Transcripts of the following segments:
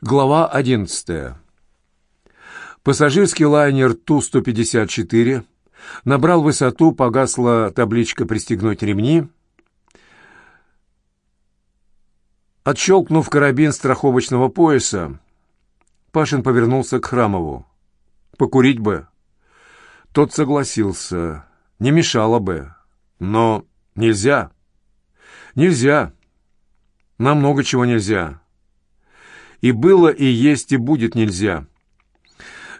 Глава 11. Пассажирский лайнер Ту-154 набрал высоту, погасла табличка «Пристегнуть ремни». Отщелкнув карабин страховочного пояса, Пашин повернулся к Храмову. «Покурить бы». Тот согласился. Не мешало бы. Но нельзя. Нельзя. Нам много чего нельзя и было, и есть, и будет нельзя.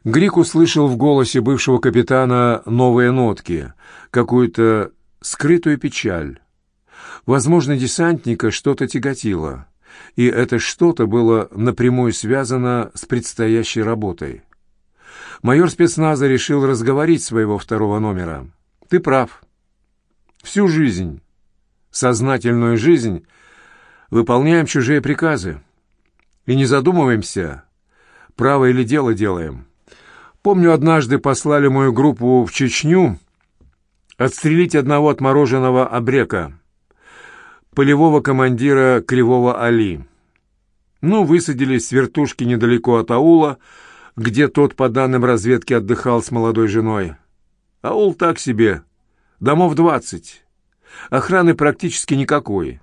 Грик услышал в голосе бывшего капитана новые нотки, какую-то скрытую печаль. Возможно, десантника что-то тяготило, и это что-то было напрямую связано с предстоящей работой. Майор спецназа решил разговорить своего второго номера. «Ты прав. Всю жизнь, сознательную жизнь, выполняем чужие приказы и не задумываемся, право или дело делаем. Помню, однажды послали мою группу в Чечню отстрелить одного отмороженного обрека, полевого командира Кривого Али. Ну, высадились с вертушки недалеко от аула, где тот, по данным разведки, отдыхал с молодой женой. Аул так себе, домов двадцать, охраны практически никакой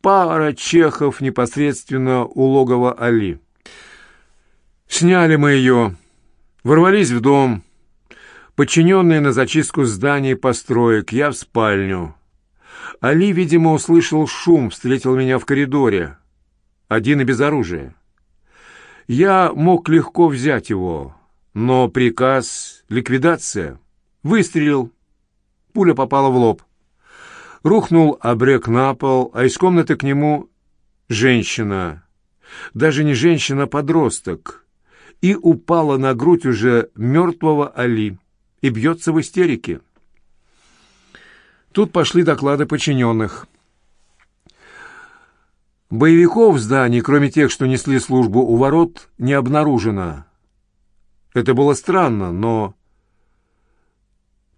пара чехов непосредственно у логова Али. Сняли мы ее, ворвались в дом, подчиненные на зачистку зданий построек, я в спальню. Али, видимо, услышал шум, встретил меня в коридоре, один и без оружия. Я мог легко взять его, но приказ — ликвидация. Выстрелил. Пуля попала в лоб. Рухнул обрек на пол, а из комнаты к нему женщина, даже не женщина, а подросток, и упала на грудь уже мертвого Али и бьется в истерике. Тут пошли доклады подчиненных. Боевиков в здании, кроме тех, что несли службу у ворот, не обнаружено. Это было странно, но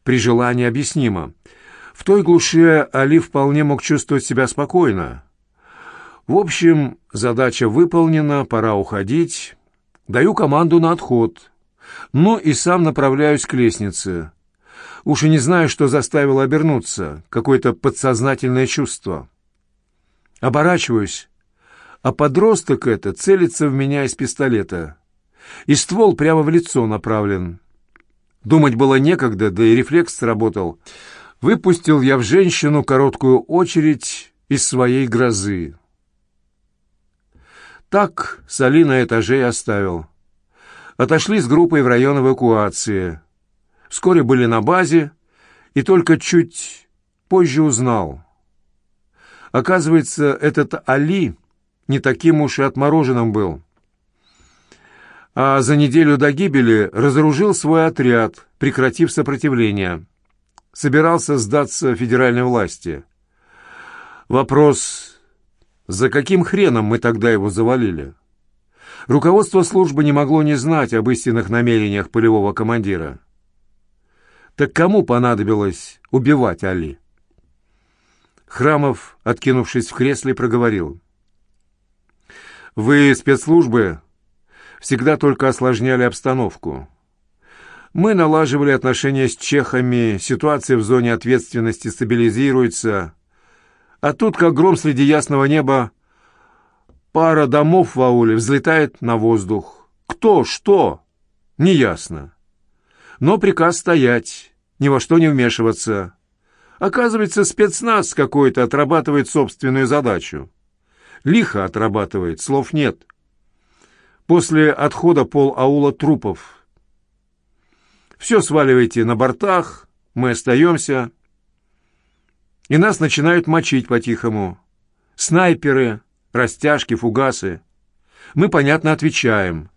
при желании объяснимо. В той глуши Али вполне мог чувствовать себя спокойно. В общем, задача выполнена, пора уходить. Даю команду на отход. Ну и сам направляюсь к лестнице. Уж и не знаю, что заставило обернуться. Какое-то подсознательное чувство. Оборачиваюсь, а подросток это целится в меня из пистолета. И ствол прямо в лицо направлен. Думать было некогда, да и рефлекс сработал — Выпустил я в женщину короткую очередь из своей грозы. Так Соли на этаже и оставил. Отошли с группой в район эвакуации. Вскоре были на базе, и только чуть позже узнал. Оказывается, этот Али не таким уж и отмороженным был. А за неделю до гибели разоружил свой отряд, прекратив сопротивление собирался сдаться федеральной власти. Вопрос, за каким хреном мы тогда его завалили? Руководство службы не могло не знать об истинных намерениях полевого командира. Так кому понадобилось убивать Али? Храмов, откинувшись в кресле, проговорил. «Вы, спецслужбы, всегда только осложняли обстановку. Мы налаживали отношения с чехами, ситуация в зоне ответственности стабилизируется. А тут, как гром среди ясного неба, пара домов в ауле взлетает на воздух. Кто, что? Неясно. Но приказ стоять, ни во что не вмешиваться. Оказывается, спецназ какой-то отрабатывает собственную задачу. Лихо отрабатывает, слов нет. После отхода пол аула трупов — все сваливайте на бортах, мы остаемся. И нас начинают мочить по-тихому. Снайперы, растяжки, фугасы. Мы, понятно, отвечаем.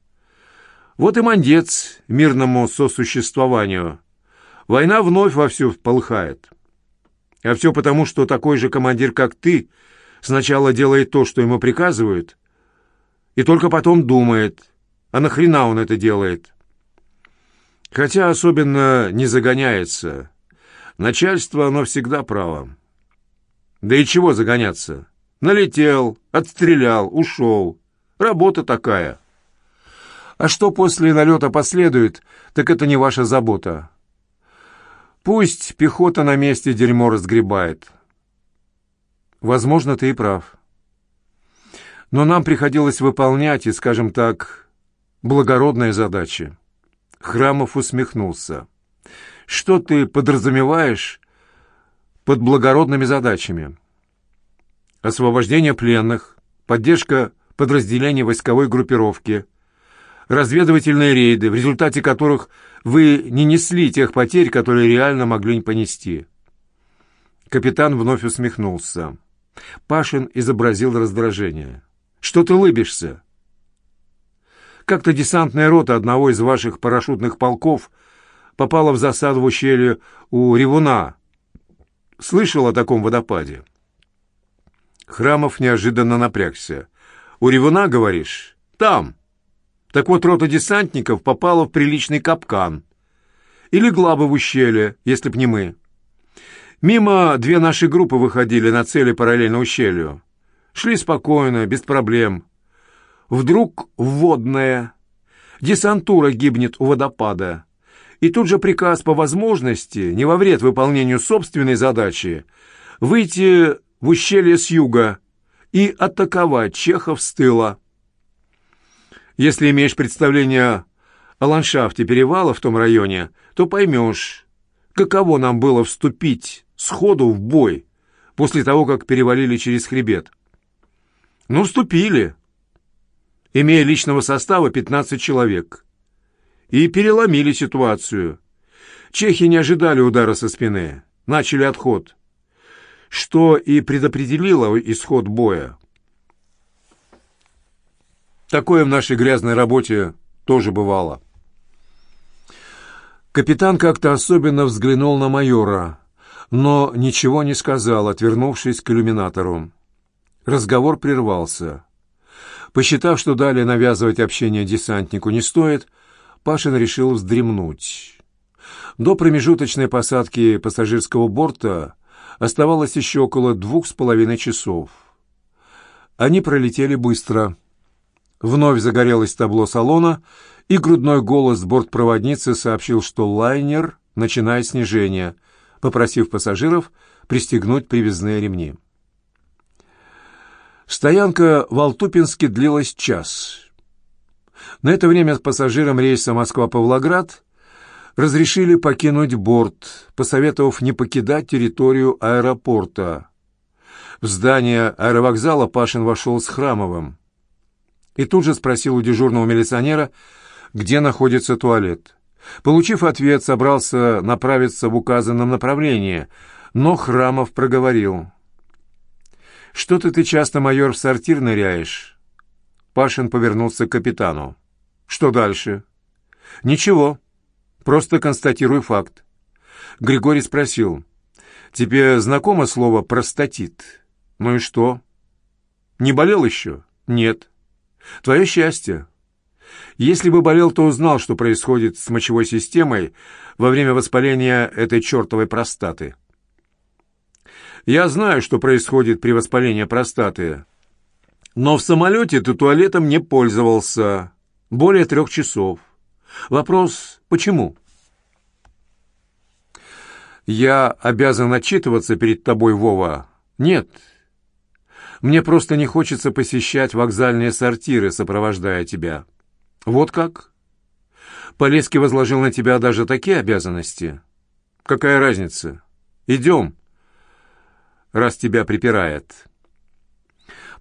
Вот и мандец мирному сосуществованию. Война вновь вовсю полыхает. А все потому, что такой же командир, как ты, сначала делает то, что ему приказывают, и только потом думает, а нахрена он это делает. Хотя особенно не загоняется. Начальство, оно всегда право. Да и чего загоняться? Налетел, отстрелял, ушел. Работа такая. А что после налета последует, так это не ваша забота. Пусть пехота на месте дерьмо разгребает. Возможно, ты и прав. Но нам приходилось выполнять и, скажем так, благородные задачи. Храмов усмехнулся. Что ты подразумеваешь под благородными задачами? Освобождение пленных, поддержка подразделений войсковой группировки, разведывательные рейды, в результате которых вы не несли тех потерь, которые реально могли понести. Капитан вновь усмехнулся. Пашин изобразил раздражение. «Что ты лыбишься?» Как-то десантная рота одного из ваших парашютных полков попала в засаду в ущелье у Ревуна. Слышал о таком водопаде?» Храмов неожиданно напрягся. «У Ревуна, говоришь? Там!» Так вот, рота десантников попала в приличный капкан. И легла бы в ущелье, если б не мы. Мимо две наши группы выходили на цели параллельно ущелью. Шли спокойно, без проблем. Вдруг вводная. Десантура гибнет у водопада. И тут же приказ по возможности, не во вред выполнению собственной задачи, выйти в ущелье с юга и атаковать чехов с тыла. Если имеешь представление о ландшафте перевала в том районе, то поймешь, каково нам было вступить сходу в бой после того, как перевалили через хребет. Ну, вступили, имея личного состава 15 человек, и переломили ситуацию. Чехи не ожидали удара со спины, начали отход, что и предопределило исход боя. Такое в нашей грязной работе тоже бывало. Капитан как-то особенно взглянул на майора, но ничего не сказал, отвернувшись к иллюминатору. Разговор прервался. Посчитав, что далее навязывать общение десантнику не стоит, Пашин решил вздремнуть. До промежуточной посадки пассажирского борта оставалось еще около двух с половиной часов. Они пролетели быстро — Вновь загорелось табло салона, и грудной голос бортпроводницы сообщил, что лайнер начинает снижение, попросив пассажиров пристегнуть привязные ремни. Стоянка в Алтупинске длилась час. На это время пассажирам рейса Москва-Павлоград разрешили покинуть борт, посоветовав не покидать территорию аэропорта. В здание аэровокзала Пашин вошел с Храмовым и тут же спросил у дежурного милиционера, где находится туалет. Получив ответ, собрался направиться в указанном направлении, но Храмов проговорил. «Что-то ты часто, майор, в сортир ныряешь?» Пашин повернулся к капитану. «Что дальше?» «Ничего. Просто констатирую факт». Григорий спросил. «Тебе знакомо слово «простатит»?» «Ну и что?» «Не болел еще?» «Нет». Твое счастье. Если бы болел, то узнал, что происходит с мочевой системой во время воспаления этой чертовой простаты. Я знаю, что происходит при воспалении простаты, но в самолете ты туалетом не пользовался более трех часов. Вопрос «почему?» «Я обязан отчитываться перед тобой, Вова?» «Нет, мне просто не хочется посещать вокзальные сортиры, сопровождая тебя. Вот как? Полески возложил на тебя даже такие обязанности. Какая разница? Идем, раз тебя припирает.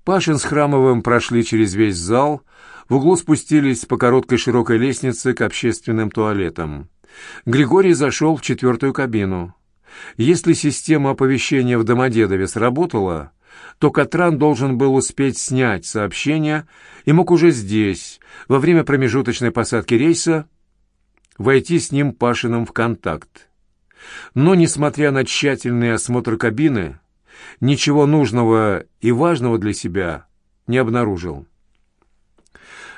Пашин с Храмовым прошли через весь зал, в углу спустились по короткой широкой лестнице к общественным туалетам. Григорий зашел в четвертую кабину. Если система оповещения в Домодедове сработала, то Катран должен был успеть снять сообщение и мог уже здесь, во время промежуточной посадки рейса, войти с ним Пашиным в контакт. Но, несмотря на тщательный осмотр кабины, ничего нужного и важного для себя не обнаружил.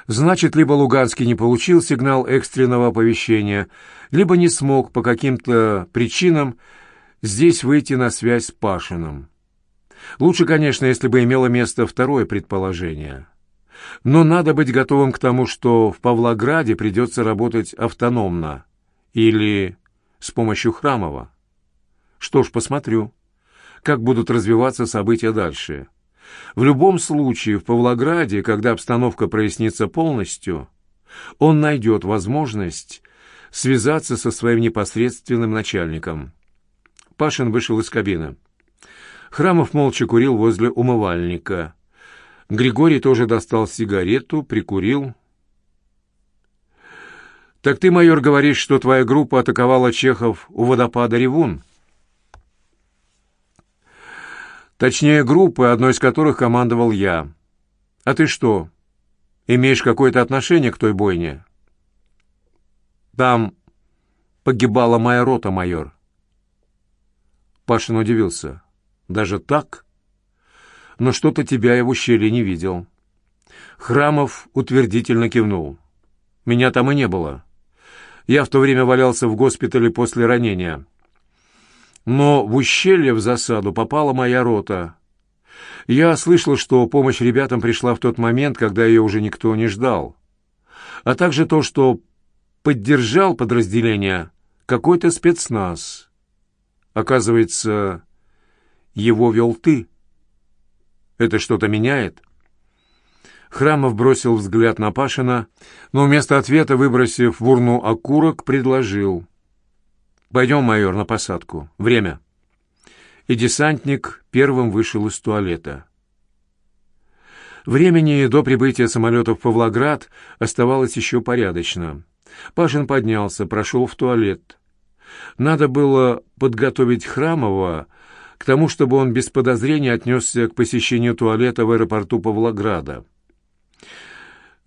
Значит, либо Луганский не получил сигнал экстренного оповещения, либо не смог по каким-то причинам здесь выйти на связь с Пашиным. Лучше, конечно, если бы имело место второе предположение. Но надо быть готовым к тому, что в Павлограде придется работать автономно или с помощью Храмова. Что ж, посмотрю, как будут развиваться события дальше. В любом случае, в Павлограде, когда обстановка прояснится полностью, он найдет возможность связаться со своим непосредственным начальником. Пашин вышел из кабины. Храмов молча курил возле умывальника. Григорий тоже достал сигарету, прикурил. «Так ты, майор, говоришь, что твоя группа атаковала чехов у водопада Ревун?» «Точнее, группы, одной из которых командовал я. А ты что, имеешь какое-то отношение к той бойне?» «Там погибала моя рота, майор». Пашин удивился. «Даже так?» «Но что-то тебя я в ущелье не видел». Храмов утвердительно кивнул. «Меня там и не было. Я в то время валялся в госпитале после ранения. Но в ущелье в засаду попала моя рота. Я слышал, что помощь ребятам пришла в тот момент, когда ее уже никто не ждал. А также то, что поддержал подразделение какой-то спецназ. Оказывается, его вел ты. Это что-то меняет?» Храмов бросил взгляд на Пашина, но вместо ответа, выбросив в урну окурок, предложил. «Пойдем, майор, на посадку. Время». И десантник первым вышел из туалета. Времени до прибытия самолета в Павлоград оставалось еще порядочно. Пашин поднялся, прошел в туалет. Надо было подготовить Храмова к тому, чтобы он без подозрения отнесся к посещению туалета в аэропорту Павлограда.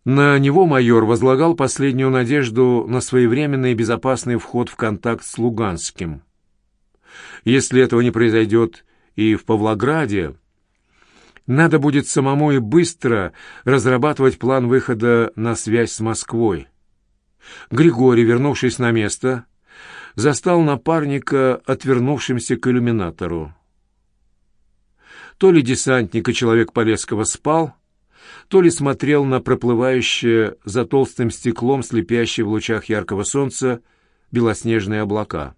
На него майор возлагал последнюю надежду на своевременный и безопасный вход в контакт с Луганским. Если этого не произойдет и в Павлограде, надо будет самому и быстро разрабатывать план выхода на связь с Москвой. Григорий, вернувшись на место, застал напарника, отвернувшимся к иллюминатору. То ли десантник и человек Полесского спал, то ли смотрел на проплывающее за толстым стеклом, слепящие в лучах яркого солнца, белоснежные облака.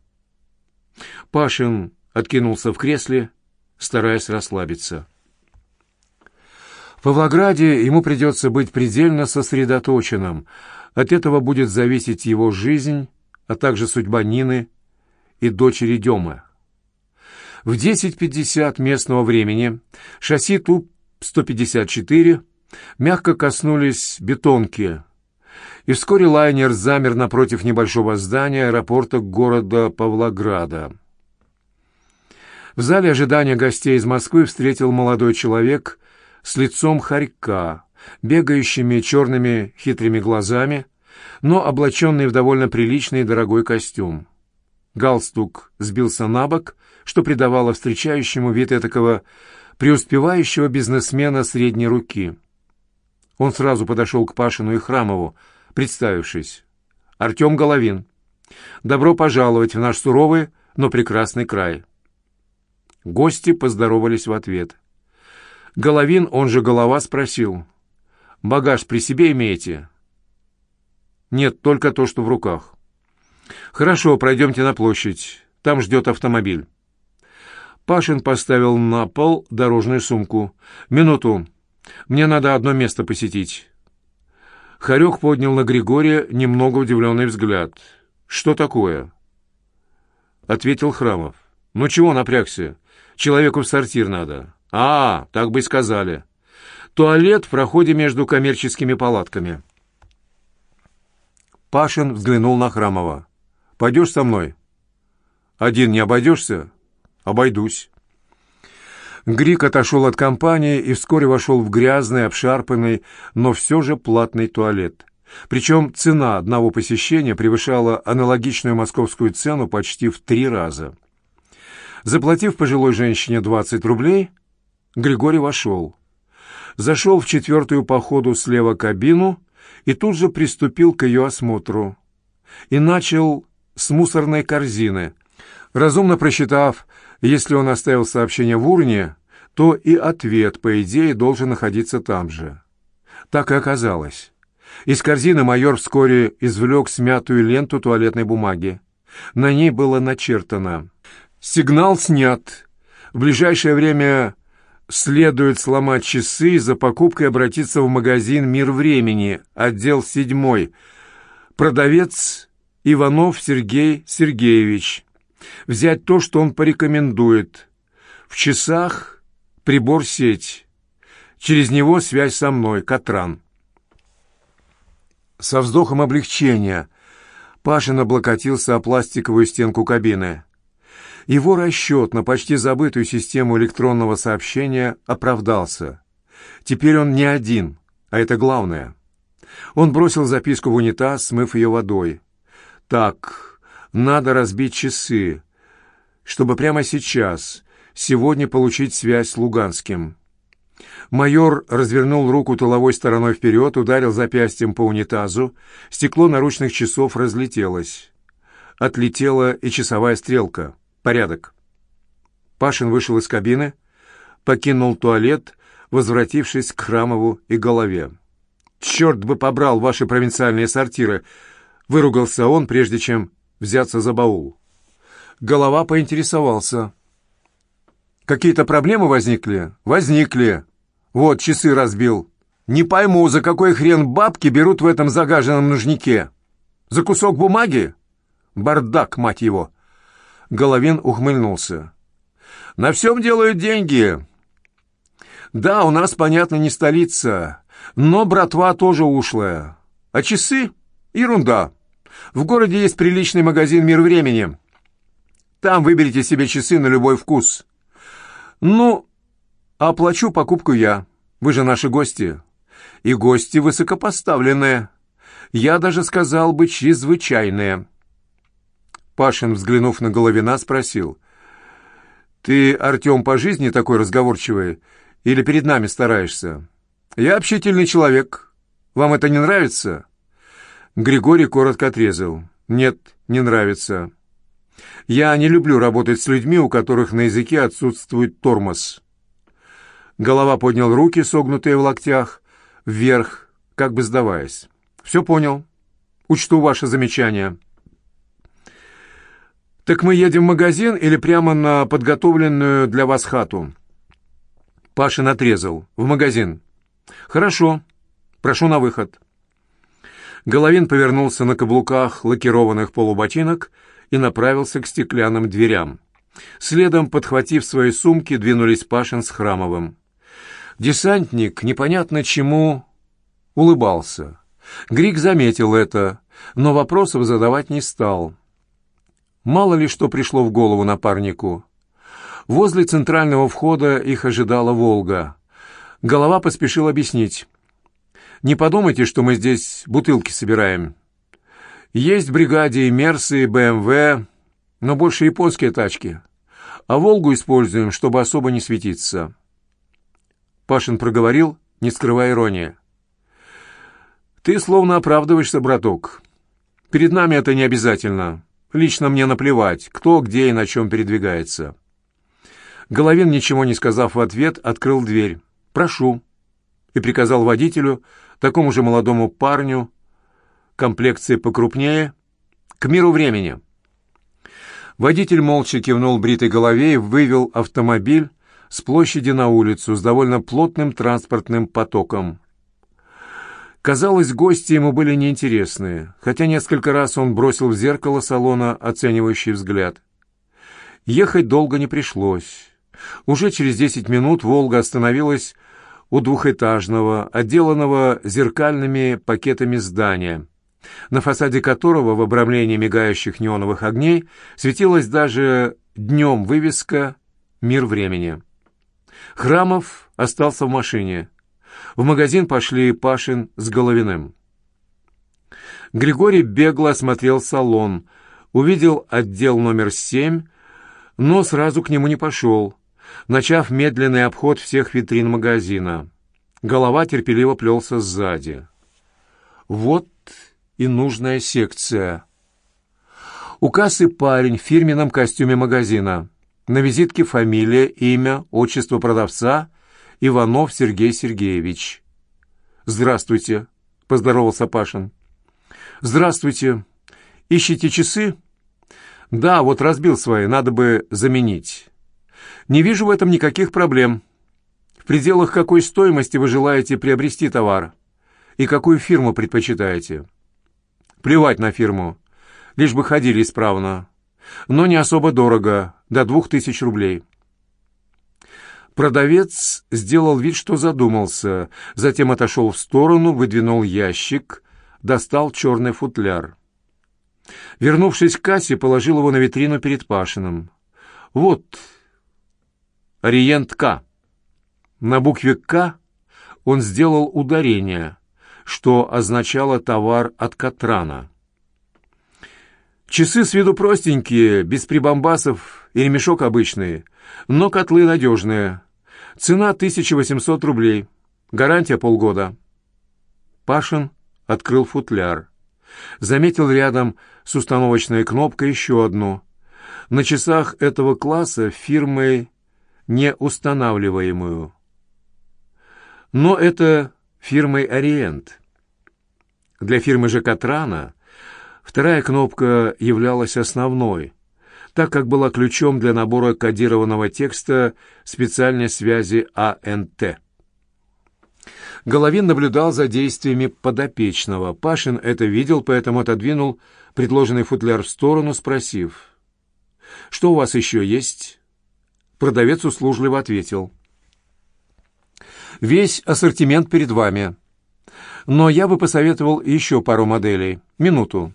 Пашин откинулся в кресле, стараясь расслабиться. В Павлограде ему придется быть предельно сосредоточенным. От этого будет зависеть его жизнь, а также судьба Нины и дочери Демы. В 10.50 местного времени шасси Ту-154 мягко коснулись бетонки, и вскоре лайнер замер напротив небольшого здания аэропорта города Павлограда. В зале ожидания гостей из Москвы встретил молодой человек с лицом хорька, бегающими черными хитрыми глазами, но облаченный в довольно приличный и дорогой костюм. Галстук сбился на бок, что придавало встречающему вид этакого преуспевающего бизнесмена средней руки. Он сразу подошел к Пашину и Храмову, представившись. «Артем Головин. Добро пожаловать в наш суровый, но прекрасный край». Гости поздоровались в ответ. Головин, он же Голова, спросил. «Багаж при себе имеете?» «Нет, только то, что в руках». «Хорошо, пройдемте на площадь. Там ждет автомобиль». Пашин поставил на пол дорожную сумку. «Минуту. Мне надо одно место посетить». Харек поднял на Григория немного удивленный взгляд. «Что такое?» Ответил Храмов. «Ну чего напрягся? Человеку в сортир надо». «А, так бы и сказали. Туалет в проходе между коммерческими палатками». Пашин взглянул на Храмова. «Пойдешь со мной?» «Один не обойдешься?» «Обойдусь». Грик отошел от компании и вскоре вошел в грязный, обшарпанный, но все же платный туалет. Причем цена одного посещения превышала аналогичную московскую цену почти в три раза. Заплатив пожилой женщине 20 рублей, Григорий вошел. Зашел в четвертую по ходу слева кабину и тут же приступил к ее осмотру. И начал с мусорной корзины. Разумно просчитав, если он оставил сообщение в урне, то и ответ, по идее, должен находиться там же. Так и оказалось. Из корзины майор вскоре извлек смятую ленту туалетной бумаги. На ней было начертано «Сигнал снят. В ближайшее время следует сломать часы и за покупкой обратиться в магазин «Мир времени», отдел 7. Продавец Иванов Сергей Сергеевич. Взять то, что он порекомендует. В часах прибор-сеть. Через него связь со мной, Катран. Со вздохом облегчения Пашин облокотился о пластиковую стенку кабины. Его расчет на почти забытую систему электронного сообщения оправдался. Теперь он не один, а это главное. Он бросил записку в унитаз, смыв ее водой. «Так, надо разбить часы, чтобы прямо сейчас, сегодня получить связь с Луганским». Майор развернул руку тыловой стороной вперед, ударил запястьем по унитазу. Стекло наручных часов разлетелось. Отлетела и часовая стрелка. Порядок. Пашин вышел из кабины, покинул туалет, возвратившись к Храмову и голове. «Черт бы побрал ваши провинциальные сортиры!» — выругался он, прежде чем взяться за баул. Голова поинтересовался. «Какие-то проблемы возникли?» «Возникли. Вот, часы разбил. Не пойму, за какой хрен бабки берут в этом загаженном нужнике? За кусок бумаги? Бардак, мать его!» Головин ухмыльнулся. «На всем делают деньги. Да, у нас, понятно, не столица, но братва тоже ушлая. А часы? Ерунда. В городе есть приличный магазин «Мир времени». Там выберите себе часы на любой вкус. Ну, оплачу покупку я. Вы же наши гости. И гости высокопоставленные. Я даже сказал бы чрезвычайные». Пашин, взглянув на Головина, спросил. «Ты, Артем, по жизни такой разговорчивый или перед нами стараешься? Я общительный человек. Вам это не нравится?» Григорий коротко отрезал. «Нет, не нравится. Я не люблю работать с людьми, у которых на языке отсутствует тормоз». Голова поднял руки, согнутые в локтях, вверх, как бы сдаваясь. «Все понял. Учту ваше замечание». «Так мы едем в магазин или прямо на подготовленную для вас хату?» Пашин отрезал. «В магазин». «Хорошо. Прошу на выход». Головин повернулся на каблуках лакированных полуботинок и направился к стеклянным дверям. Следом, подхватив свои сумки, двинулись Пашин с Храмовым. Десантник, непонятно чему, улыбался. Грик заметил это, но вопросов задавать не стал. Мало ли что пришло в голову напарнику. Возле центрального входа их ожидала «Волга». Голова поспешил объяснить. «Не подумайте, что мы здесь бутылки собираем. Есть в бригаде и Мерсы, и БМВ, но больше японские тачки. А «Волгу» используем, чтобы особо не светиться». Пашин проговорил, не скрывая иронии. «Ты словно оправдываешься, браток. Перед нами это не обязательно. Лично мне наплевать, кто, где и на чем передвигается. Головин, ничего не сказав в ответ, открыл дверь. «Прошу», и приказал водителю, такому же молодому парню, комплекции покрупнее, к миру времени. Водитель молча кивнул бритой голове и вывел автомобиль с площади на улицу с довольно плотным транспортным потоком. Казалось, гости ему были неинтересны, хотя несколько раз он бросил в зеркало салона оценивающий взгляд. Ехать долго не пришлось. Уже через десять минут «Волга» остановилась у двухэтажного, отделанного зеркальными пакетами здания, на фасаде которого в обрамлении мигающих неоновых огней светилась даже днем вывеска «Мир времени». Храмов остался в машине – в магазин пошли Пашин с Головиным. Григорий бегло осмотрел салон, увидел отдел номер семь, но сразу к нему не пошел, начав медленный обход всех витрин магазина. Голова терпеливо плелся сзади. Вот и нужная секция. У кассы парень в фирменном костюме магазина. На визитке фамилия, имя, отчество продавца — Иванов Сергей Сергеевич. «Здравствуйте», — поздоровался Пашин. «Здравствуйте. Ищете часы?» «Да, вот разбил свои, надо бы заменить». «Не вижу в этом никаких проблем. В пределах какой стоимости вы желаете приобрести товар? И какую фирму предпочитаете?» «Плевать на фирму. Лишь бы ходили исправно. Но не особо дорого, до двух тысяч рублей». Продавец сделал вид, что задумался, затем отошел в сторону, выдвинул ящик, достал черный футляр. Вернувшись к кассе, положил его на витрину перед Пашиным. «Вот, Ориент К». На букве «К» он сделал ударение, что означало товар от Катрана. Часы с виду простенькие, без прибамбасов и ремешок обычный, но котлы надежные. Цена 1800 рублей. Гарантия полгода. Пашин открыл футляр. Заметил рядом с установочной кнопкой еще одну. На часах этого класса фирмой неустанавливаемую. Но это фирмой «Ориент». Для фирмы же «Катрана» вторая кнопка являлась основной, так как была ключом для набора кодированного текста специальной связи АНТ. Головин наблюдал за действиями подопечного. Пашин это видел, поэтому отодвинул предложенный футляр в сторону, спросив, «Что у вас еще есть?» Продавец услужливо ответил, «Весь ассортимент перед вами. Но я бы посоветовал еще пару моделей. Минуту».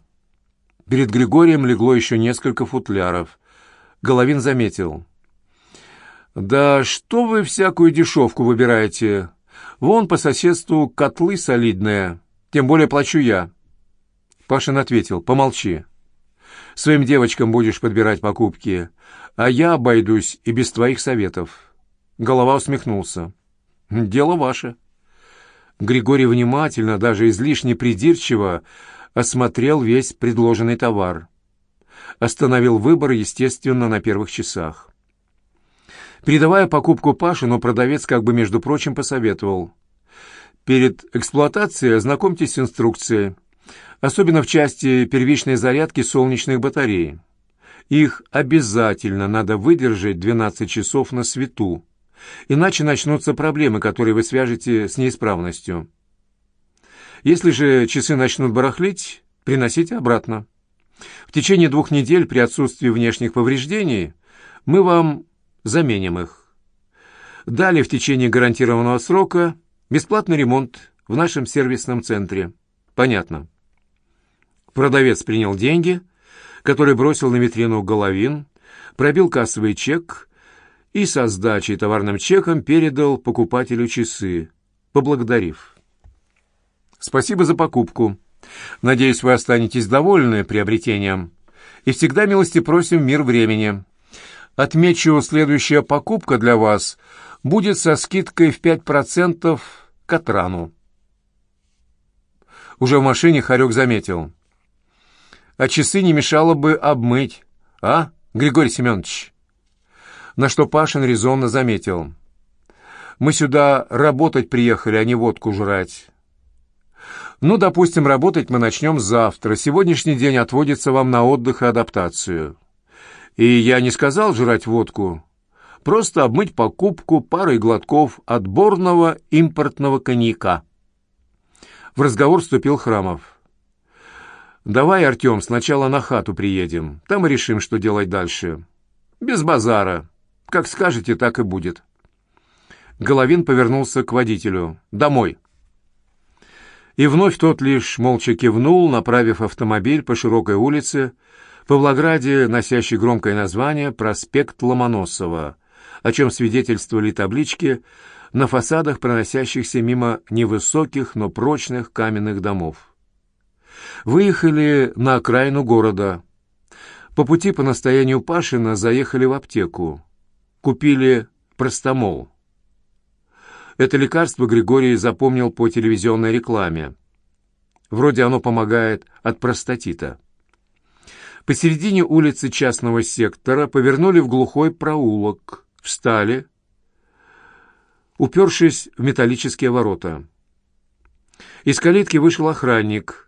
Перед Григорием легло еще несколько футляров. Головин заметил. «Да что вы всякую дешевку выбираете? Вон по соседству котлы солидные, тем более плачу я». Пашин ответил, «Помолчи. Своим девочкам будешь подбирать покупки, а я обойдусь и без твоих советов». Голова усмехнулся. «Дело ваше». Григорий внимательно, даже излишне придирчиво, осмотрел весь предложенный товар. Остановил выбор, естественно, на первых часах. Передавая покупку Пашину, продавец как бы, между прочим, посоветовал. Перед эксплуатацией ознакомьтесь с инструкцией, особенно в части первичной зарядки солнечных батарей. Их обязательно надо выдержать 12 часов на свету, иначе начнутся проблемы, которые вы свяжете с неисправностью. Если же часы начнут барахлить, приносите обратно. В течение двух недель при отсутствии внешних повреждений мы вам заменим их. Далее в течение гарантированного срока бесплатный ремонт в нашем сервисном центре. Понятно. Продавец принял деньги, который бросил на витрину головин, пробил кассовый чек и со сдачей товарным чеком передал покупателю часы, поблагодарив. Спасибо за покупку. Надеюсь, вы останетесь довольны приобретением. И всегда милости просим мир времени. Отмечу, следующая покупка для вас будет со скидкой в 5% к отрану. Уже в машине Харек заметил. А часы не мешало бы обмыть, а, Григорий Семенович? На что Пашин резонно заметил. Мы сюда работать приехали, а не водку жрать. Ну, допустим, работать мы начнем завтра. Сегодняшний день отводится вам на отдых и адаптацию. И я не сказал жрать водку. Просто обмыть покупку парой глотков отборного импортного коньяка. В разговор вступил Храмов. «Давай, Артем, сначала на хату приедем. Там и решим, что делать дальше. Без базара. Как скажете, так и будет». Головин повернулся к водителю. «Домой». И вновь тот лишь молча кивнул, направив автомобиль по широкой улице, в Павлограде, носящей громкое название «Проспект Ломоносова», о чем свидетельствовали таблички на фасадах, проносящихся мимо невысоких, но прочных каменных домов. Выехали на окраину города. По пути по настоянию Пашина заехали в аптеку. Купили простомол. Это лекарство Григорий запомнил по телевизионной рекламе. Вроде оно помогает от простатита. Посередине улицы частного сектора повернули в глухой проулок, встали, упершись в металлические ворота. Из калитки вышел охранник,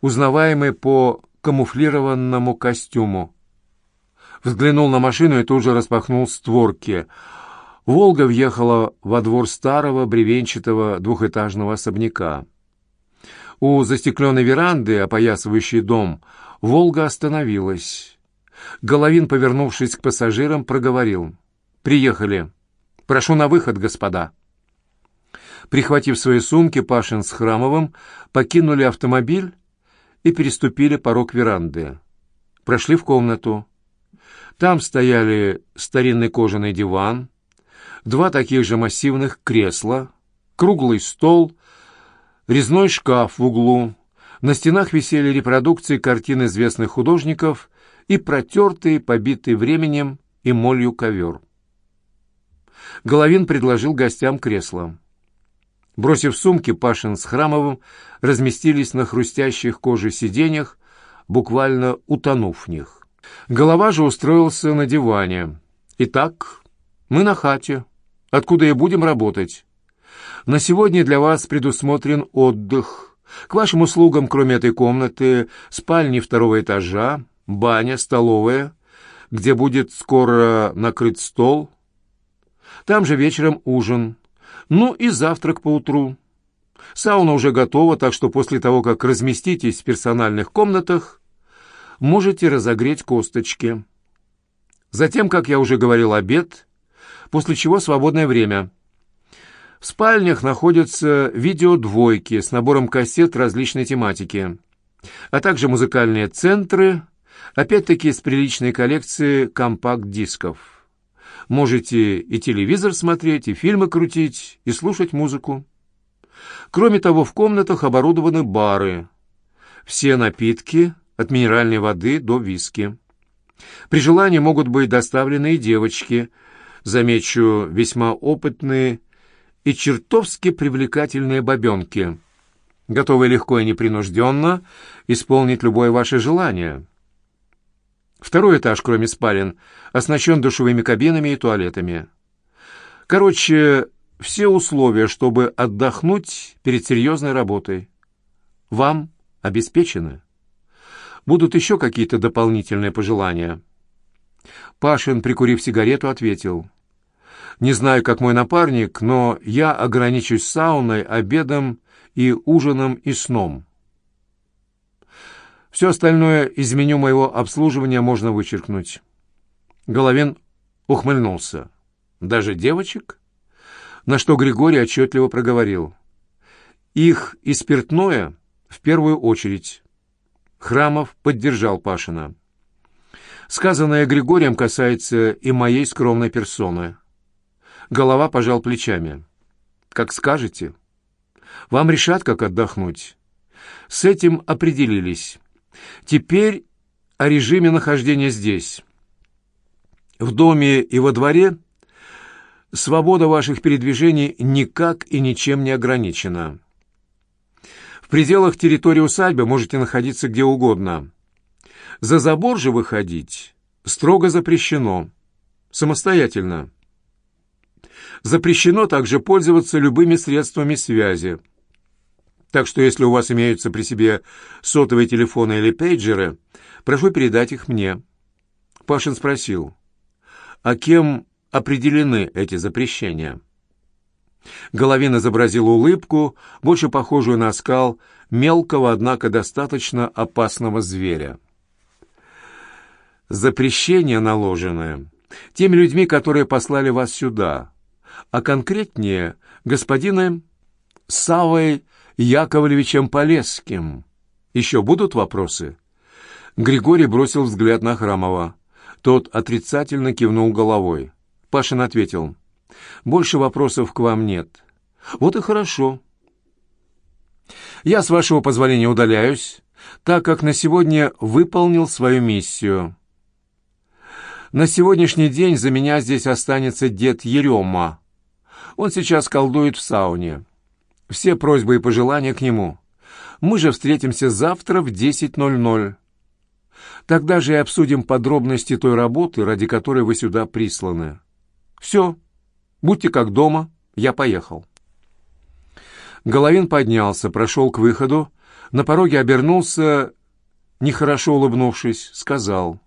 узнаваемый по камуфлированному костюму. Взглянул на машину и тут же распахнул створки. «Волга» въехала во двор старого бревенчатого двухэтажного особняка. У застекленной веранды, опоясывающей дом, «Волга» остановилась. Головин, повернувшись к пассажирам, проговорил. «Приехали. Прошу на выход, господа». Прихватив свои сумки, Пашин с Храмовым покинули автомобиль и переступили порог веранды. Прошли в комнату. Там стояли старинный кожаный диван, два таких же массивных кресла, круглый стол, резной шкаф в углу. На стенах висели репродукции картин известных художников и протертый, побитый временем и молью ковер. Головин предложил гостям кресло. Бросив сумки, Пашин с Храмовым разместились на хрустящих коже сиденьях, буквально утонув в них. Голова же устроился на диване. «Итак, мы на хате, откуда и будем работать. На сегодня для вас предусмотрен отдых. К вашим услугам, кроме этой комнаты, спальни второго этажа, баня, столовая, где будет скоро накрыт стол. Там же вечером ужин. Ну и завтрак поутру. Сауна уже готова, так что после того, как разместитесь в персональных комнатах, можете разогреть косточки. Затем, как я уже говорил, обед, после чего свободное время. В спальнях находятся видеодвойки с набором кассет различной тематики, а также музыкальные центры, опять-таки с приличной коллекцией компакт-дисков. Можете и телевизор смотреть, и фильмы крутить, и слушать музыку. Кроме того, в комнатах оборудованы бары. Все напитки от минеральной воды до виски. При желании могут быть доставлены и девочки, замечу, весьма опытные и чертовски привлекательные бабенки, готовые легко и непринужденно исполнить любое ваше желание. Второй этаж, кроме спален, оснащен душевыми кабинами и туалетами. Короче, все условия, чтобы отдохнуть перед серьезной работой. Вам обеспечены. Будут еще какие-то дополнительные пожелания?» Пашин, прикурив сигарету, ответил. «Не знаю, как мой напарник, но я ограничусь сауной, обедом и ужином и сном. Все остальное из меню моего обслуживания можно вычеркнуть». Головин ухмыльнулся. «Даже девочек?» На что Григорий отчетливо проговорил. «Их и спиртное в первую очередь». Храмов поддержал Пашина. Сказанное Григорием касается и моей скромной персоны. Голова пожал плечами. Как скажете. Вам решат, как отдохнуть. С этим определились. Теперь о режиме нахождения здесь. В доме и во дворе свобода ваших передвижений никак и ничем не ограничена. В пределах территории усадьбы можете находиться где угодно. За забор же выходить строго запрещено. Самостоятельно. Запрещено также пользоваться любыми средствами связи. Так что если у вас имеются при себе сотовые телефоны или пейджеры, прошу передать их мне. Пашин спросил, а кем определены эти запрещения? Головин изобразил улыбку, больше похожую на скал мелкого, однако достаточно опасного зверя. Запрещение наложенное теми людьми, которые послали вас сюда, а конкретнее господином Савой Яковлевичем Полесским. Еще будут вопросы?» Григорий бросил взгляд на Храмова. Тот отрицательно кивнул головой. Пашин ответил — больше вопросов к вам нет. Вот и хорошо. Я, с вашего позволения, удаляюсь, так как на сегодня выполнил свою миссию. На сегодняшний день за меня здесь останется дед Ерема. Он сейчас колдует в сауне. Все просьбы и пожелания к нему. Мы же встретимся завтра в 10.00. Тогда же и обсудим подробности той работы, ради которой вы сюда присланы. Все. Будьте как дома, я поехал. Головин поднялся, прошел к выходу, на пороге обернулся, нехорошо улыбнувшись, сказал.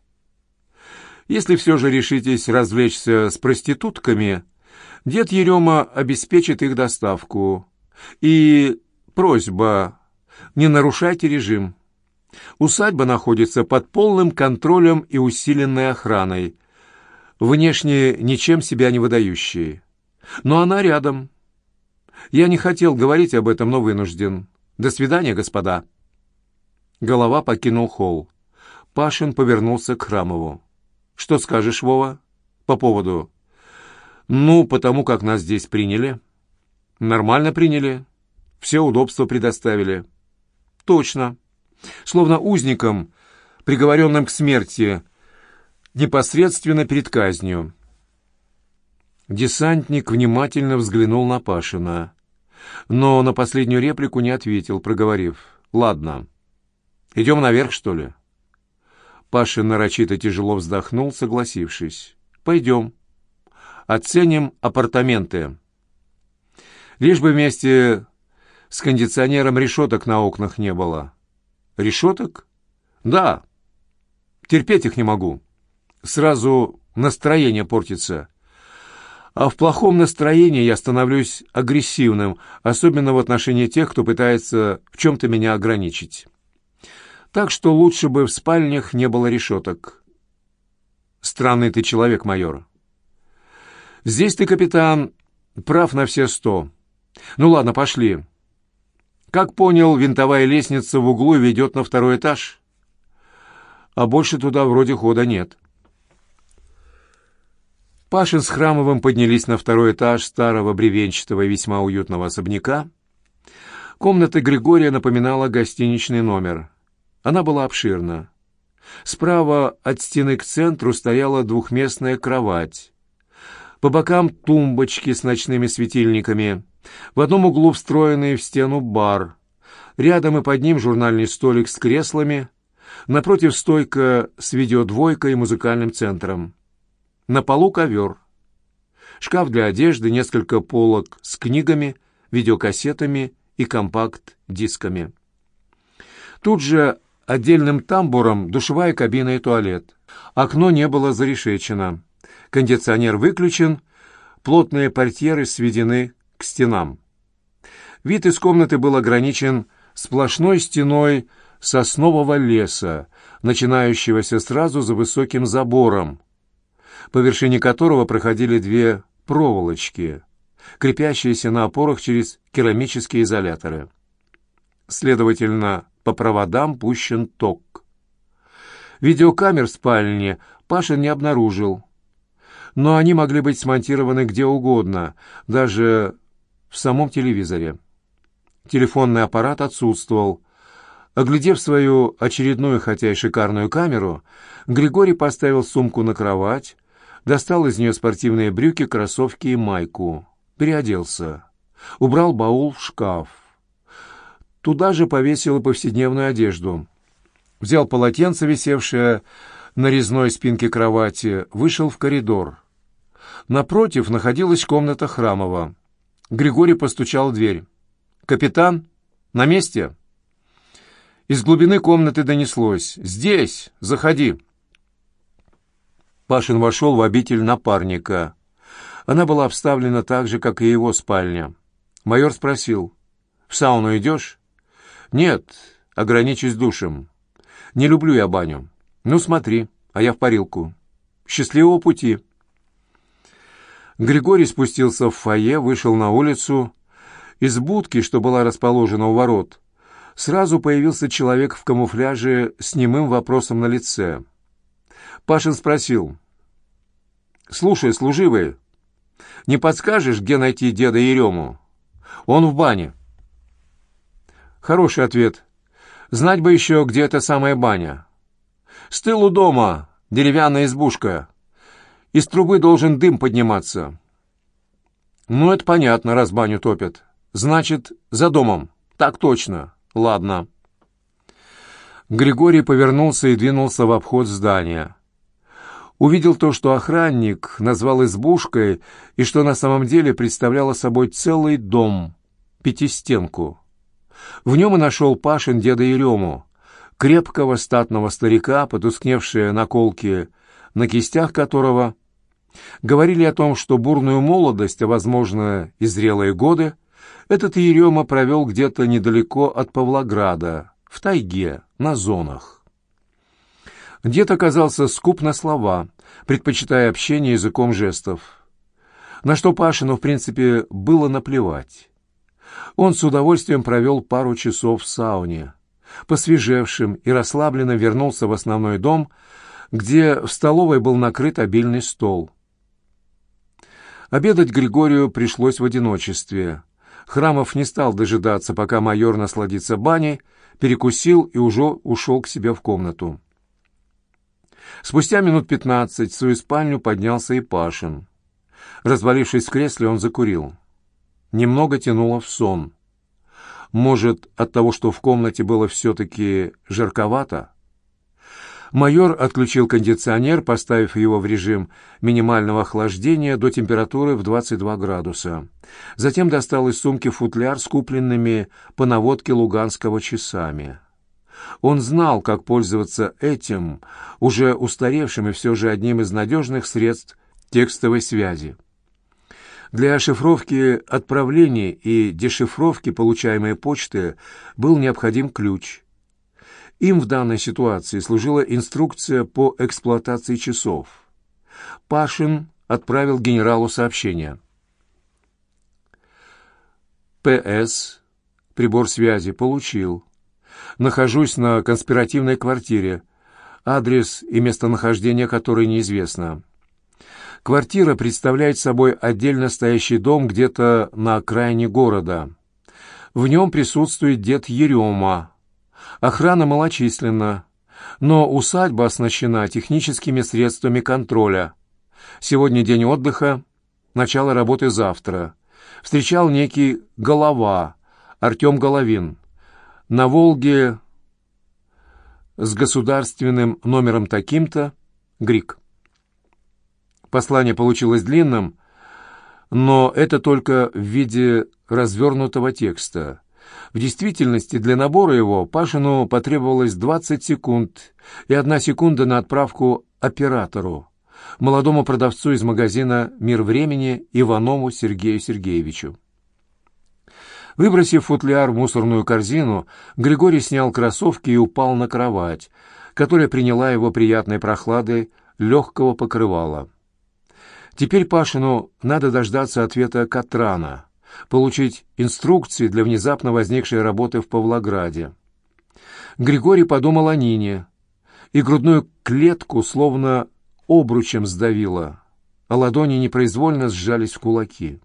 «Если все же решитесь развлечься с проститутками, дед Ерема обеспечит их доставку. И просьба, не нарушайте режим. Усадьба находится под полным контролем и усиленной охраной, внешне ничем себя не выдающей. Но она рядом. Я не хотел говорить об этом, но вынужден. До свидания, господа. Голова покинул холл. Пашин повернулся к Храмову. «Что скажешь, Вова, по поводу...» «Ну, потому как нас здесь приняли». «Нормально приняли. Все удобства предоставили». «Точно. Словно узникам, приговоренным к смерти, непосредственно перед казнью». Десантник внимательно взглянул на Пашина, но на последнюю реплику не ответил, проговорив. «Ладно, идем наверх, что ли?» Пашин нарочито тяжело вздохнул, согласившись. «Пойдем. Оценим апартаменты. Лишь бы вместе с кондиционером решеток на окнах не было». «Решеток?» «Да. Терпеть их не могу. Сразу настроение портится. А в плохом настроении я становлюсь агрессивным, особенно в отношении тех, кто пытается в чем-то меня ограничить. Так что лучше бы в спальнях не было решеток. Странный ты человек, майор. Здесь ты, капитан, прав на все сто. Ну ладно, пошли. Как понял, винтовая лестница в углу ведет на второй этаж. А больше туда вроде хода нет. Пашин с Храмовым поднялись на второй этаж старого бревенчатого и весьма уютного особняка. Комната Григория напоминала гостиничный номер. Она была обширна. Справа от стены к центру стояла двухместная кровать. По бокам тумбочки с ночными светильниками. В одном углу встроенный в стену бар. Рядом и под ним журнальный столик с креслами. Напротив стойка с видеодвойкой и музыкальным центром. На полу ковер. Шкаф для одежды, несколько полок с книгами, видеокассетами и компакт-дисками. Тут же отдельным тамбуром душевая кабина и туалет. Окно не было зарешечено. Кондиционер выключен, плотные портьеры сведены к стенам. Вид из комнаты был ограничен сплошной стеной соснового леса, начинающегося сразу за высоким забором, по вершине которого проходили две проволочки, крепящиеся на опорах через керамические изоляторы. Следовательно, по проводам пущен ток. Видеокамер в спальне Паша не обнаружил, но они могли быть смонтированы где угодно, даже в самом телевизоре. Телефонный аппарат отсутствовал. Оглядев свою очередную, хотя и шикарную камеру, Григорий поставил сумку на кровать, достал из нее спортивные брюки, кроссовки и майку, переоделся, убрал баул в шкаф. Туда же повесил повседневную одежду. Взял полотенце, висевшее на резной спинке кровати, вышел в коридор. Напротив находилась комната Храмова. Григорий постучал в дверь. «Капитан? На месте?» Из глубины комнаты донеслось. «Здесь! Заходи!» Пашин вошел в обитель напарника. Она была обставлена так же, как и его спальня. Майор спросил, «В сауну идешь?» «Нет, ограничусь душем. Не люблю я баню. Ну, смотри, а я в парилку. Счастливого пути!» Григорий спустился в фойе, вышел на улицу. Из будки, что была расположена у ворот, сразу появился человек в камуфляже с немым вопросом на лице. Пашин спросил, «Слушай, служивый, не подскажешь, где найти деда Ерему? Он в бане». Хороший ответ. Знать бы еще, где эта самая баня. С тылу дома деревянная избушка. Из трубы должен дым подниматься. Ну, это понятно, раз баню топят. Значит, за домом. Так точно. Ладно. Григорий повернулся и двинулся в обход здания увидел то, что охранник назвал избушкой и что на самом деле представляло собой целый дом, пятистенку. В нем и нашел Пашин деда Ерему, крепкого статного старика, потускневшие наколки, на кистях которого говорили о том, что бурную молодость, а, возможно, и зрелые годы, этот Ерема провел где-то недалеко от Павлограда, в тайге, на зонах. Дед оказался скуп на слова, предпочитая общение языком жестов, на что Пашину, в принципе, было наплевать. Он с удовольствием провел пару часов в сауне. Посвежевшим и расслабленным вернулся в основной дом, где в столовой был накрыт обильный стол. Обедать Григорию пришлось в одиночестве. Храмов не стал дожидаться, пока майор насладится баней, перекусил и уже ушел к себе в комнату. Спустя минут пятнадцать в свою спальню поднялся и Пашин. Развалившись в кресле, он закурил. Немного тянуло в сон. Может, от того, что в комнате было все-таки жарковато? Майор отключил кондиционер, поставив его в режим минимального охлаждения до температуры в 22 градуса. Затем достал из сумки футляр с купленными по наводке Луганского часами. Он знал, как пользоваться этим, уже устаревшим и все же одним из надежных средств текстовой связи. Для шифровки отправления и дешифровки получаемой почты был необходим ключ – им в данной ситуации служила инструкция по эксплуатации часов. Пашин отправил генералу сообщение. «ПС. Прибор связи. Получил. Нахожусь на конспиративной квартире, адрес и местонахождение которой неизвестно. Квартира представляет собой отдельно стоящий дом где-то на окраине города. В нем присутствует дед Ерема, Охрана малочисленна, но усадьба оснащена техническими средствами контроля. Сегодня день отдыха, начало работы завтра. Встречал некий Голова, Артем Головин. На «Волге» с государственным номером таким-то Грик. Послание получилось длинным, но это только в виде развернутого текста. В действительности для набора его Пашину потребовалось 20 секунд и одна секунда на отправку оператору, молодому продавцу из магазина «Мир времени» Иванову Сергею Сергеевичу. Выбросив футляр в мусорную корзину, Григорий снял кроссовки и упал на кровать, которая приняла его приятной прохладой легкого покрывала. Теперь Пашину надо дождаться ответа Катрана — получить инструкции для внезапно возникшей работы в Павлограде. Григорий подумал о Нине, и грудную клетку словно обручем сдавило, а ладони непроизвольно сжались в кулаки.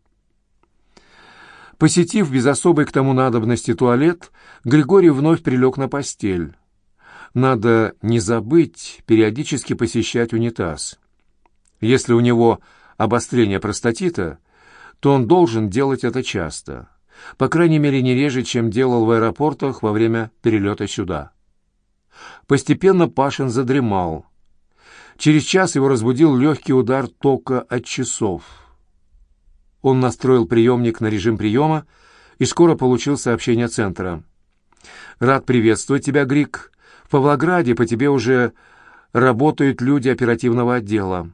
Посетив без особой к тому надобности туалет, Григорий вновь прилег на постель. Надо не забыть периодически посещать унитаз. Если у него обострение простатита, то он должен делать это часто. По крайней мере, не реже, чем делал в аэропортах во время перелета сюда. Постепенно Пашин задремал. Через час его разбудил легкий удар тока от часов. Он настроил приемник на режим приема и скоро получил сообщение центра. «Рад приветствовать тебя, Грик. В Павлограде по тебе уже работают люди оперативного отдела.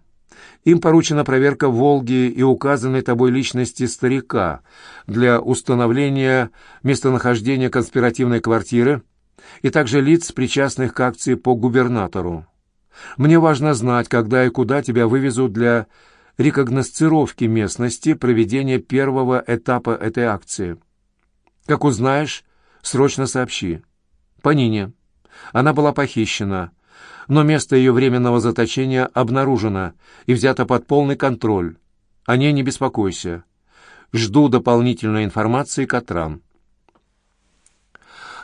Им поручена проверка «Волги» и указанной тобой личности старика для установления местонахождения конспиративной квартиры и также лиц, причастных к акции по губернатору. Мне важно знать, когда и куда тебя вывезут для рекогносцировки местности проведения первого этапа этой акции. Как узнаешь, срочно сообщи. По Нине. Она была похищена но место ее временного заточения обнаружено и взято под полный контроль. О ней не беспокойся. Жду дополнительной информации, Катран.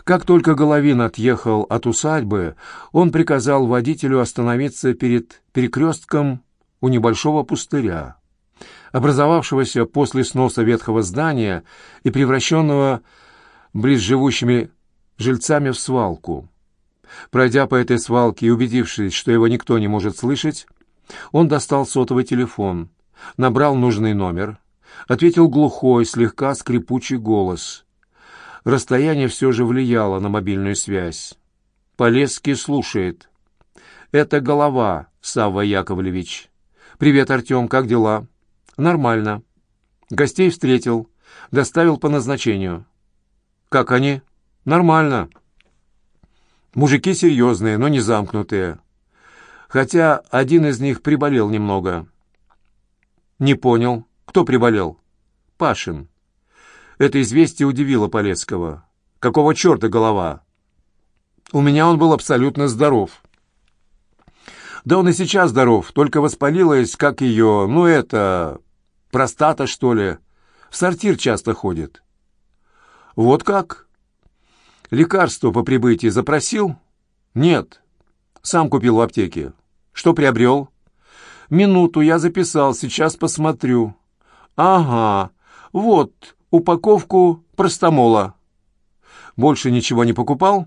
Как только Головин отъехал от усадьбы, он приказал водителю остановиться перед перекрестком у небольшого пустыря, образовавшегося после сноса ветхого здания и превращенного близ живущими жильцами в свалку. Пройдя по этой свалке и убедившись, что его никто не может слышать, он достал сотовый телефон, набрал нужный номер, ответил глухой, слегка скрипучий голос. Расстояние все же влияло на мобильную связь. Полесский слушает. «Это голова, Савва Яковлевич. Привет, Артем, как дела?» «Нормально. Гостей встретил. Доставил по назначению». «Как они?» «Нормально. Мужики серьезные, но не замкнутые. Хотя один из них приболел немного». «Не понял. Кто приболел?» «Пашин». Это известие удивило Полецкого. «Какого черта голова?» «У меня он был абсолютно здоров». «Да он и сейчас здоров, только воспалилась, как ее, ну это, простата, что ли. В сортир часто ходит». «Вот как?» «Лекарство по прибытии запросил?» «Нет. Сам купил в аптеке. Что приобрел?» «Минуту, я записал, сейчас посмотрю». «Ага, вот, упаковку простомола. Больше ничего не покупал?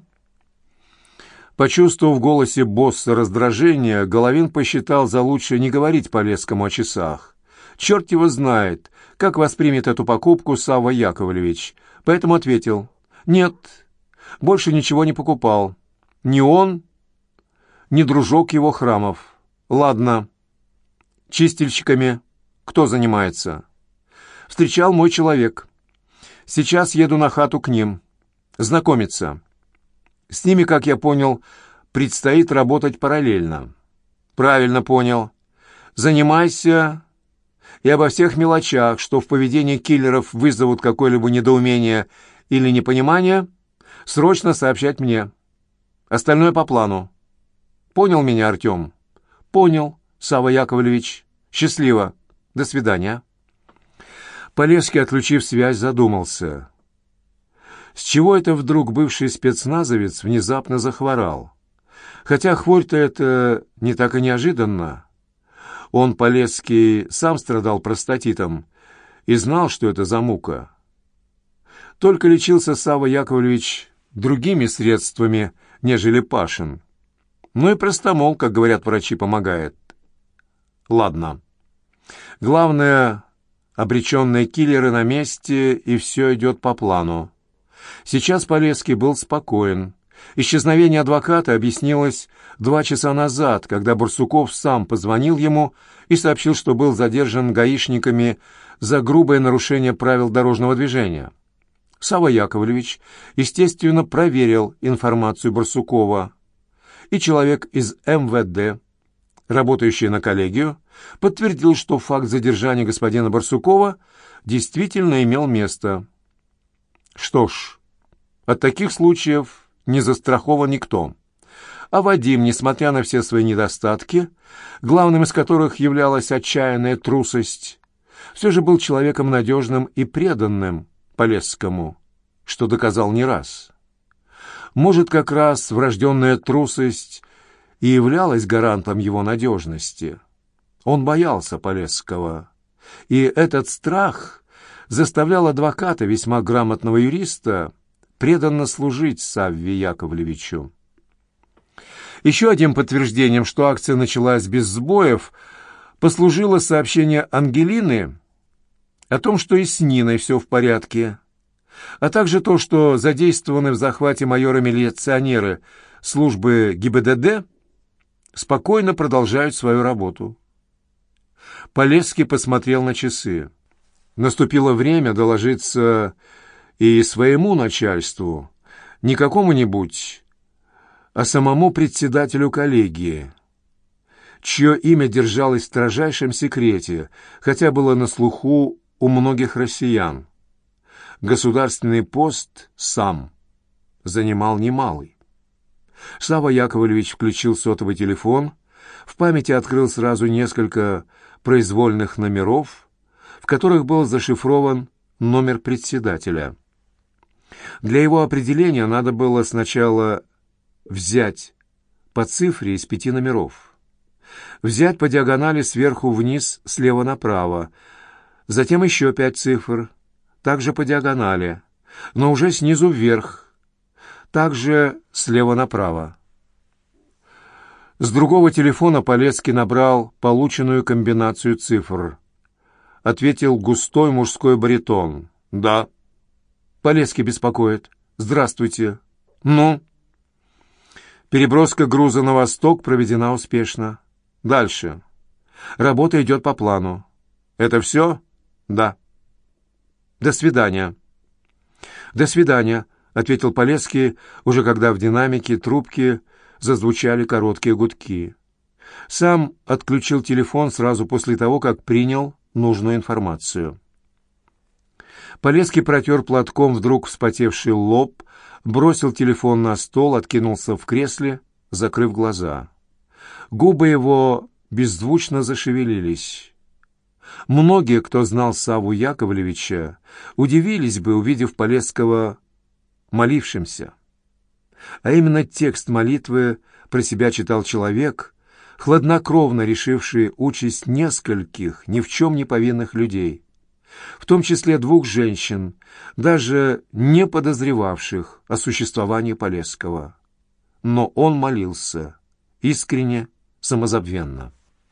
Почувствовав в голосе босса раздражение, Головин посчитал за лучшее не говорить Полесскому о часах. Черт его знает, как воспримет эту покупку Савва Яковлевич. Поэтому ответил, «Нет, больше ничего не покупал. Ни он, ни дружок его храмов. Ладно, чистильщиками кто занимается?» «Встречал мой человек». Сейчас еду на хату к ним. Знакомиться. С ними, как я понял, предстоит работать параллельно. Правильно понял. Занимайся и обо всех мелочах, что в поведении киллеров вызовут какое-либо недоумение или непонимание, срочно сообщать мне. Остальное по плану. Понял меня, Артем? Понял, Сава Яковлевич. Счастливо. До свидания. Полесский, отключив связь, задумался. С чего это вдруг бывший спецназовец внезапно захворал? Хотя хворь-то это не так и неожиданно. Он, Полесский, сам страдал простатитом и знал, что это за мука. Только лечился Савва Яковлевич другими средствами, нежели Пашин. Ну и простомол, как говорят врачи, помогает. Ладно. Главное, Обреченные киллеры на месте, и все идет по плану. Сейчас Полесский был спокоен. Исчезновение адвоката объяснилось два часа назад, когда Бурсуков сам позвонил ему и сообщил, что был задержан гаишниками за грубое нарушение правил дорожного движения. Сава Яковлевич, естественно, проверил информацию Барсукова, и человек из МВД работающий на коллегию, подтвердил, что факт задержания господина Барсукова действительно имел место. Что ж, от таких случаев не застрахован никто. А Вадим, несмотря на все свои недостатки, главным из которых являлась отчаянная трусость, все же был человеком надежным и преданным Полесскому, что доказал не раз. Может, как раз врожденная трусость и являлась гарантом его надежности. Он боялся Полесского, и этот страх заставлял адвоката, весьма грамотного юриста, преданно служить Савве Яковлевичу. Еще одним подтверждением, что акция началась без сбоев, послужило сообщение Ангелины о том, что и с Ниной все в порядке, а также то, что задействованы в захвате майора-милиционеры службы ГИБДД спокойно продолжают свою работу. Полесский посмотрел на часы. Наступило время доложиться и своему начальству, не какому-нибудь, а самому председателю коллегии, чье имя держалось в строжайшем секрете, хотя было на слуху у многих россиян. Государственный пост сам занимал немалый. Сава Яковлевич включил сотовый телефон, в памяти открыл сразу несколько произвольных номеров, в которых был зашифрован номер председателя. Для его определения надо было сначала взять по цифре из пяти номеров, взять по диагонали сверху вниз, слева направо, затем еще пять цифр, также по диагонали, но уже снизу вверх, также слева направо. С другого телефона Полецкий набрал полученную комбинацию цифр. Ответил густой мужской баритон. «Да». Полесский беспокоит. Здравствуйте. Ну? Переброска груза на восток проведена успешно. Дальше. Работа идет по плану. Это все? Да. До свидания. До свидания, ответил Полесский, уже когда в динамике трубки зазвучали короткие гудки. Сам отключил телефон сразу после того, как принял нужную информацию. Полесский протер платком вдруг вспотевший лоб, бросил телефон на стол, откинулся в кресле, закрыв глаза. Губы его беззвучно зашевелились. Многие, кто знал Саву Яковлевича, удивились бы, увидев Полесского молившимся. А именно текст молитвы про себя читал человек, хладнокровно решивший участь нескольких ни в чем не повинных людей, в том числе двух женщин, даже не подозревавших о существовании Полесского. Но он молился искренне, самозабвенно.